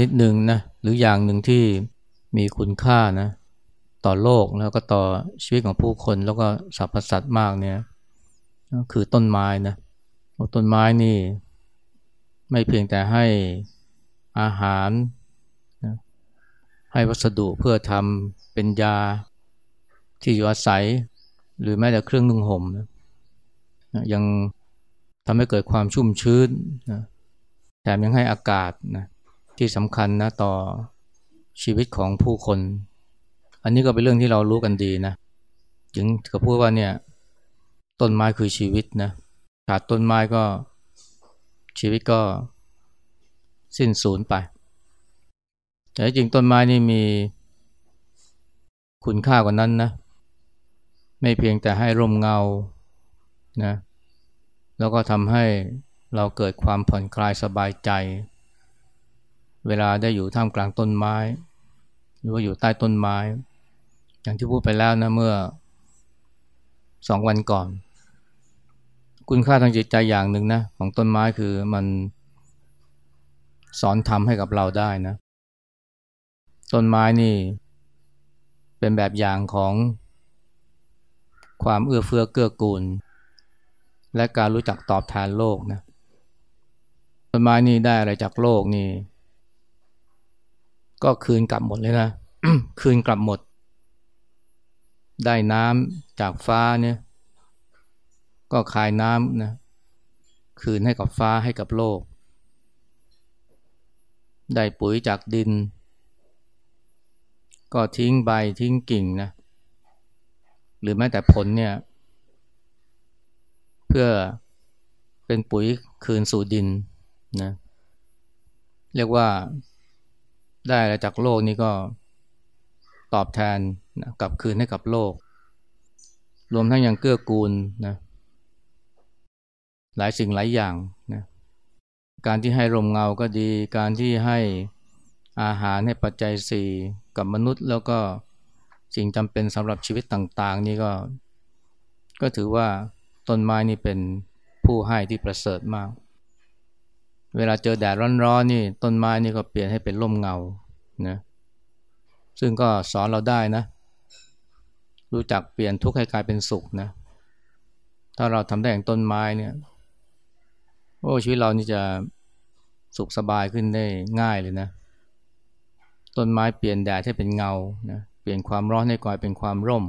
นิดหนึ่งนะหรืออย่างหนึ่งที่มีคุณค่านะต่อโลกแล้วก็ต่อชีวิตของผู้คนแล้วก็สรรพสัตว์มากเนี่ยคือต้นไม้นะต้นไม้นี่ ไม่เพียงแต่ให้อาหารนะให้วัสดุเพื่อทำเป็นยาที่อยู่อาศัย หรือแม้แต่เครื่องนุ่งห่มนะยังทำให้เกิดความชุ่มชื้นนะแถมยังให้อากาศนะ ที่สำคัญนะต่อชีวิตของผู้คน อันนี้ก็เป็นเรื่องที่เรารู้กันดีนะถึงกับพูดว่าเนี่ยต้นไม้คือชีวิตนะขาดต้นไม้ก็ชีวิตก็สิ้นสูญไป แต่จริงต้นไม้นี่มีคุณค่ากว่านั้นนะไม่เพียงแต่ให้ร่มเงานะแล้วก็ทำให้เราเกิดความผ่อนคลายสบายใจ เวลาได้อยู่ท่ามกลางต้นไม้ หรือว่าอยู่ใต้ต้นไม้ อย่างที่พูดไปแล้วนะเมื่อสองวันก่อน คุณค่าทางจิตใจอย่างหนึ่งนะของต้นไม้คือมันสอนทำให้กับเราได้นะ ต้นไม้นี่ เป็นแบบอย่างของความเอื้อเฟื้อเกื้อกูล และการรู้จักตอบแทนโลกนะต้นไม้นี่ได้อะไรจากโลกนี่ ก็คืนกลับหมดเลยนะคืนกลับหมด ได้น้ำจากฟ้าเนี่ย ก็คายน้ำนะคืนให้กับฟ้าให้กับโลก ได้ปุ๋ยจากดิน ก็ทิ้งใบทิ้งกิ่งนะหรือแม้แต่ผลเนี่ย เพื่อเป็นปุ๋ยคืนสู่ดินนะเรียกว่า ได้อะไรจากโลกนี้ก็ตอบแทนนะกลับคืนให้กับโลก รวมทั้งยังเกื้อกูลนะหลายสิ่งหลายอย่างนะการที่ให้ลมเงาก็ดี การที่ให้อาหารให้ปัจจัยสี่กับมนุษย์ แล้วก็สิ่งจำเป็นสำหรับชีวิตต่าง ๆ นี่ก็ ก็ถือว่าต้นไม้นี่เป็นผู้ให้ที่ประเสริฐมาก เวลาเจอแดดร้อนๆนี่ต้นไม้นี่ก็เปลี่ยนให้เป็นร่มเงานะซึ่งก็สอนเราได้นะ รู้จักเปลี่ยนทุกข์ให้กลายเป็นสุขนะ ถ้าเราทำได้อย่างต้นไม้เนี่ยโอ้ชีวิตเรานี่จะสุขสบายขึ้นได้ง่ายเลยนะ ต้นไม้เปลี่ยนแดดให้เป็นเงานะเปลี่ยนความร้อนให้กลายเป็นความร่ม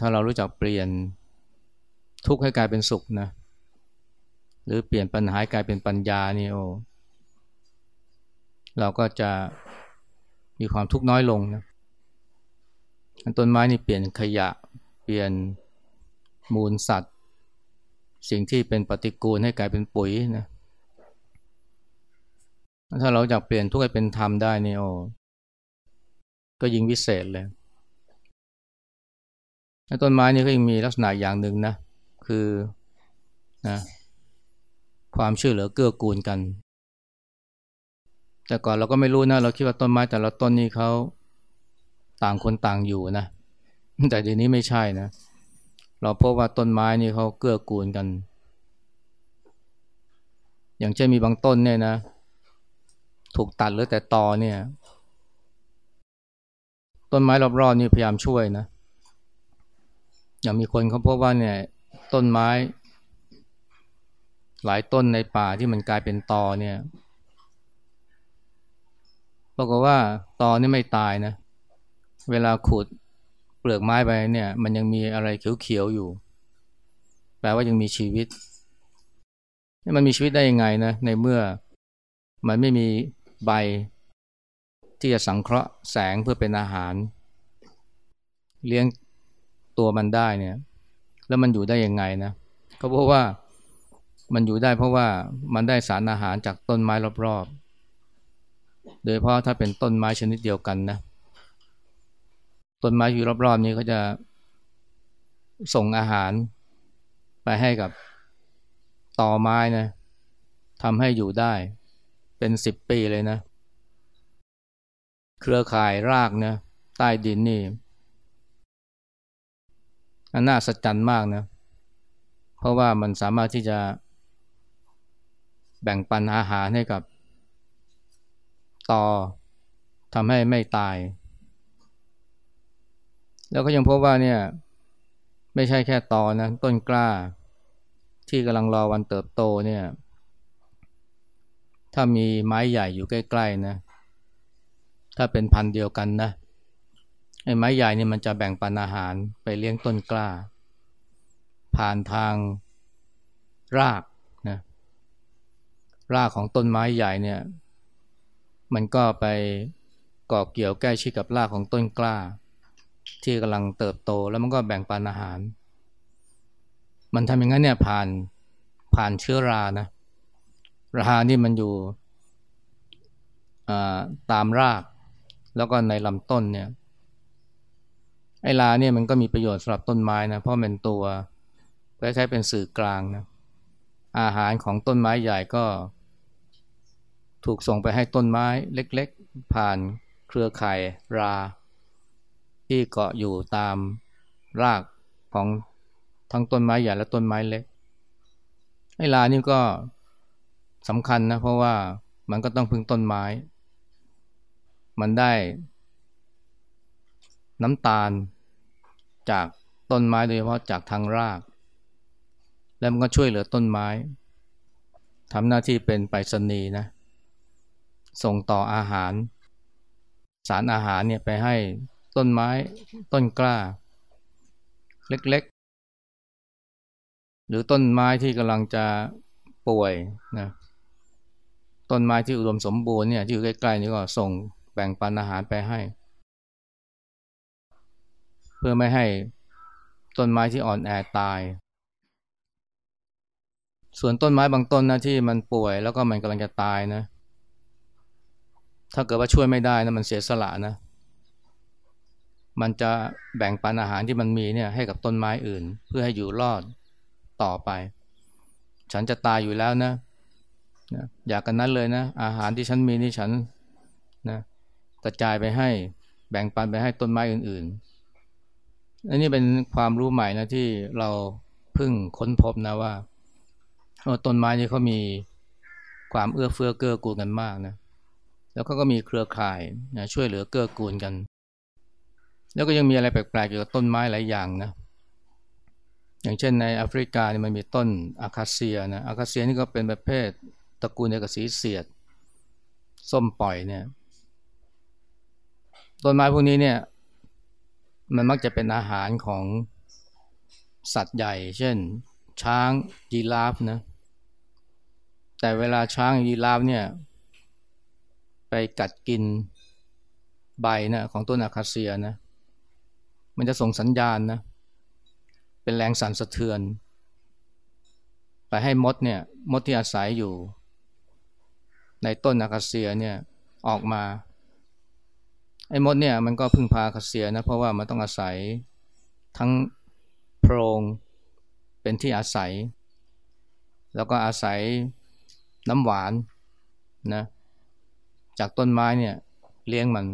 ถ้าเรารู้จักเปลี่ยนทุกข์ให้กลายเป็นสุขนะ หรือเปลี่ยนปัญหากลายเป็นปัญญานี่โอ้เราก็จะมีความทุกข์น้อยลงนะต้นไม้นี่เปลี่ยนขยะ เปลี่ยนมูลสัตว์ สิ่งที่เป็นปฏิกูลให้กลายเป็นปุ๋ยนะถ้าเราอยากเปลี่ยนทุกข์ให้เป็นธรรมได้นี่โอ้ก็ยิ่งวิเศษเลยต้นไม้นี่ก็ยังมีลักษณะอย่างหนึ่งนะ คือนะ ความช่วยเหลือเกื้อกูลกัน แต่ก่อนเราก็ไม่รู้นะเราคิดว่าต้นไม้แต่ละต้นนี่เขาต่างคนต่างอยู่นะ แต่ทีนี้ไม่ใช่นะ เราพบว่าต้นไม้นี่เขาเกื้อกูลกัน อย่างเช่นมีบางต้นเนี่ยนะ ถูกตัดหรือแต่ตอเนี่ย ต้นไม้รอบๆนี่พยายามช่วยนะ อย่างมีคนเขาพบว่าเนี่ย ต้นไม้ หลายต้นในป่าที่มันกลายเป็นตอเนี่ยบอกว่าตอนี่ไม่ตายนะ เวลาขุดเปลือกไม้ไปเนี่ย มันยังมีอะไรเขียวๆอยู่ แปลว่ายังมีชีวิต มันมีชีวิตได้ยังไงนะในเมื่อมันไม่มีใบ ที่จะสังเคราะห์แสงเพื่อเป็นอาหาร เลี้ยงตัวมันได้เนี่ย แล้วมันอยู่ได้ยังไงนะก็เพราะว่า มันอยู่ได้เพราะว่ามันได้สารอาหารจากต้นไม้รอบๆ โดยเพราะถ้าเป็นต้นไม้ชนิดเดียวกันนะ ต้นไม้อยู่รอบๆนี้ก็จะส่งอาหารไปให้กับต่อไม้นะทำให้อยู่ได้เป็นสิบปีเลยนะ เครือข่ายรากนะใต้ดินนี่อันน่าสัจจันมากนะ เพราะว่ามันสามารถที่จะ แบ่งปันอาหารให้กับตอทำให้ไม่ตาย แล้วก็ยังพบว่าเนี่ยไม่ใช่แค่ตอนะต้นกล้า ที่กำลังรอวันเติบโตเนี่ย ถ้ามีไม้ใหญ่อยู่ใกล้ๆนะ ถ้าเป็นพันธุ์เดียวกันนะไอ้ไม้ใหญ่นี่มันจะแบ่งปันอาหารไปเลี้ยงต้นกล้า ผ่านทางราก รากของต้นไม้ใหญ่เนี่ยมันก็ไปเกาะเกี่ยวใกล้ชิดกับรากของต้นกล้า ที่กำลังเติบโตแล้วมันก็แบ่งปันอาหาร มันทำอย่างนั้นเนี่ยผ่านผ่านเชื้อรานะรานี่มันอยู่ตามราก แล้วก็ในลำต้นเนี่ยไอ้ลาเนี่ยมันก็มีประโยชน์สำหรับต้นไม้นะเพราะเป็นตัวคล้เป็นสื่อกลางนะอาหารของต้นไม้ใหญ่ก็ ถูกส่งไปให้ต้นไม้เล็กๆ ผ่านเครือข่ายรา ที่เกาะอยู่ตามรากของทั้งต้นไม้ใหญ่และต้นไม้เล็กไอ้ลานี่ก็สำคัญนะเพราะว่ามันก็ต้องพึ่งต้นไม้ มันได้น้ำตาลจากต้นไม้โดยเฉพาะจากทางราก แล้วมันก็ช่วยเหลือต้นไม้ทำหน้าที่เป็นไปรษณีย์นะ ส่งต่ออาหาร สารอาหารเนี่ยไปให้ต้นไม้ต้นกล้า เล็กๆ หรือต้นไม้ที่กำลังจะป่วยนะต้นไม้ที่อุดมสมบูรณ์เนี่ยที่อยู่ใกล้ๆนี่ก็ส่งแบ่งปันอาหารไปให้ เพื่อไม่ให้ต้นไม้ที่อ่อนแอตาย ส่วนต้นไม้บางต้นนะที่มันป่วยแล้วก็มันกำลังจะตายนะ ถ้าเกิดว่าช่วยไม่ได้นะมันเสียสละนะ มันจะแบ่งปันอาหารที่มันมีเนี่ยให้กับต้นไม้อื่น เพื่อให้อยู่รอดต่อไป ฉันจะตายอยู่แล้วนะนะอยากกันนั้นเลยนะ อาหารที่ฉันมีนี่ฉันนะกระจายไปให้แบ่งปันไปให้ต้นไม้อื่นๆอันนี้เป็นความรู้ใหม่นะที่เราเพิ่งค้นพบนะว่าต้นไม้นี่เขามีความเอื้อเฟื้อเกื้อกูลกันมากนะ แล้วก็ก็มีเครือข่ายนะช่วยเหลือเกื้อกูลกัน แล้วก็ยังมีอะไรแปลกๆเกี่ยวกับต้นไม้หลายอย่างนะ อย่างเช่นในแอฟริกาเนี่ยมันมีต้นอาคาเซียนะอาคาเซียนี่ก็เป็นประเภทตระกูลเดียวกับสีเสียด ส้มปล่อยเนี่ย ต้นไม้พวกนี้เนี่ย มันมักจะเป็นอาหารของสัตว์ใหญ่ เช่น ช้างยีราฟนะ แต่เวลาช้างยีราฟเนี่ย ไปกัดกินใบนะของต้นอาคาเซียนะ มันจะส่งสัญญาณนะ เป็นแรงสั่นสะเทือน ไปให้มดเนี่ยมดที่อาศัยอยู่ ในต้นอาคาเซียเนี่ยออกมาไอ้มดเนี่ยมันก็พึ่งพาอาคาเซียนะเพราะว่ามันต้องอาศัยทั้งโพรงเป็นที่อาศัย แล้วก็อาศัยน้ำหวานนะ จากต้นไม้เนี่ยเลี้ยงมัน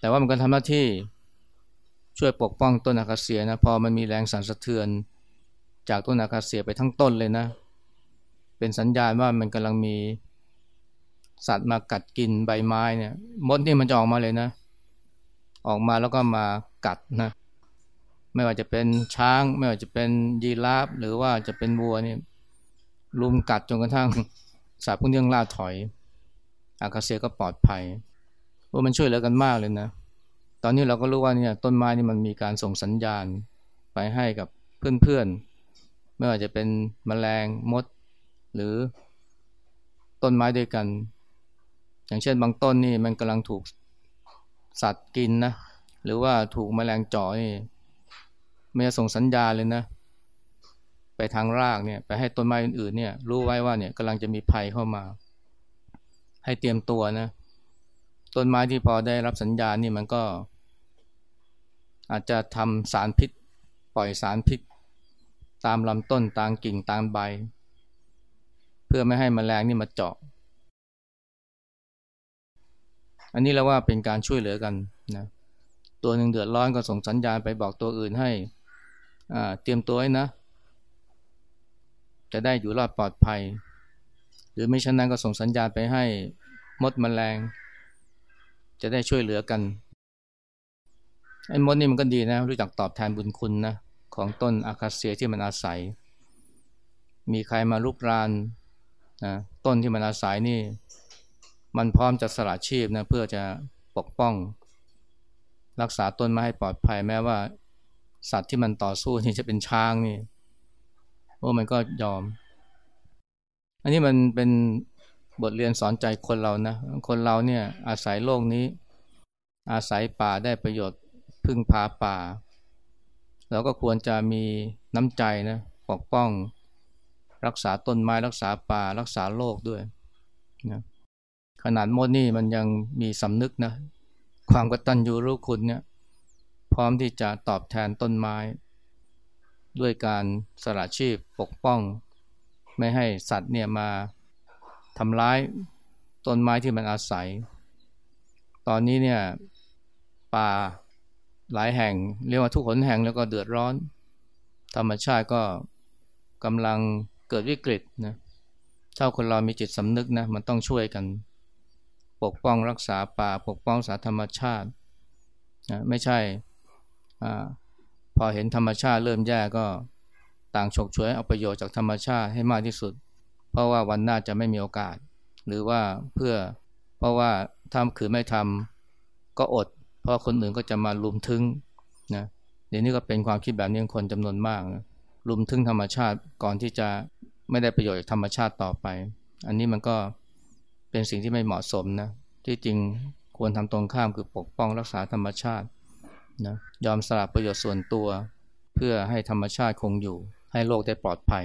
แต่ว่ามันก็ทำหน้าที่ช่วยปกป้องต้นอาคาเซียนะพอมันมีแรงสั่นสะเทือน จากต้นอาคาเซียไปทั้งต้นเลยนะ เป็นสัญญาณว่ามันกำลังมีสัตว์มากัดกินใบไม้เนี่ยมดนี่มันจะออกมาเลยนะ ออกมาแล้วก็มากัดนะ ไม่ว่าจะเป็นช้าง ไม่ว่าจะเป็นยีราฟหรือว่าจะเป็นวัวเนี่ยลุมกัดจนกระทั่งสัตว์พวกนี้ล่าถอย อากาเซียก็ปลอดภัยว่ามันช่วยเหลือกันมากเลยนะ ตอนนี้เราก็รู้ว่าเนี่ยต้นไม้นี่มันมีการส่งสัญญาณไปให้กับเพื่อนๆ ไม่ว่าจะเป็นมแมลงมด หรือต้นไม้ด้วยกัน อย่างเช่นบางต้นนี่มันกำลังถูกสัตว์กินนะ หรือว่าถูกแมลงจ่อนี่มันจะส่งสัญญาณเลยนะ ไปทางรากเนี่ย ไปให้ต้นไม้อื่นๆเนี่ยรู้ไว้ว่าเนี่ยกำลังจะมีภัยเข้ามา ให้เตรียมตัวนะ ต้นไม้ที่พอได้รับสัญญาณนี่มันก็ อาจจะทำสารพิษ ปล่อยสารพิษ ตามลำต้นตามกิ่งตามใบ เพื่อไม่ให้มแมลงนี่มาเจาะ อันนี้เราว่าเป็นการช่วยเหลือกันนะตัวหนึ่งเดือดร้อนก็ส่งสัญญาณไปบอกตัวอื่นให้เตรียมตัวไว้นะ จะได้อยู่รอดปลอดภัย หรือไม่ฉะนั้นก็ส่งสัญญาณไปให้มดมแมลง จะได้ช่วยเหลือกันไอ้มดนี่มันก็ดีนะ รู้จักตอบแทนบุญคุณนะของต้นอาคาเซียที่มันอาศัย มีใครมาลุกรานนะต้นที่มันอาศัยนี่ มันพร้อมจะสละชีพนะเพื่อจะปกป้อง รักษาต้นไม้ให้ปลอดภัยแม้ว่า สัตว์ที่มันต่อสู้นี่จะเป็นช้างนี่ว่ามันก็ยอม อันนี้มันเป็นบทเรียนสอนใจคนเรานะ คนเราเนี่ยอาศัยโลกนี้ อาศัยป่าได้ประโยชน์พึ่งพาป่า เราก็ควรจะมีน้ำใจนะปกป้อง รักษาต้นไม้รักษาป่ารักษาโลกด้วยนะขนาดมดนี่มันยังมีสำนึกนะ ความกตัญญูรู้คุณเนี่ย พร้อมที่จะตอบแทนต้นไม้ ด้วยการสละชีพปกป้อง ไม่ให้สัตว์เนี่ยมาทำร้ายต้นไม้ที่มันอาศัย ตอนนี้เนี่ยป่าหลายแห่งเรียกว่าทุกหนแห่งแล้วก็เดือดร้อน ธรรมชาติก็กำลังเกิดวิกฤตนะถ้าคนเรามีจิตสำนึกนะมันต้องช่วยกัน ปกป้องรักษาป่า ปกป้องสาธรรมชาตินะไม่ใช่อพอเห็นธรรมชาติเริ่มแย่ก็ ต่างฉกฉวยเอาประโยชน์จากธรรมชาติให้มากที่สุด เพราะว่าวันหน้าจะไม่มีโอกาส หรือว่าเพื่อเพราะว่าถ้าคือไม่ทำก็อด เพราะคนอื่นก็จะมาลุมทึงนะเดี๋ยวนี้ก็เป็นความคิดแบบนี้คนจำนวนมากนะลุมทึงธรรมชาติก่อนที่จะไม่ได้ประโยชน์จากธรรมชาติต่อไป อันนี้มันก็เป็นสิ่งที่ไม่เหมาะสมนะที่จริงควรทำตรงข้ามคือปกป้องรักษาธรรมชาตินะยอมสละประโยชน์ส่วนตัว เพื่อให้ธรรมชาติคงอยู่ ให้โลกได้ปลอดภัย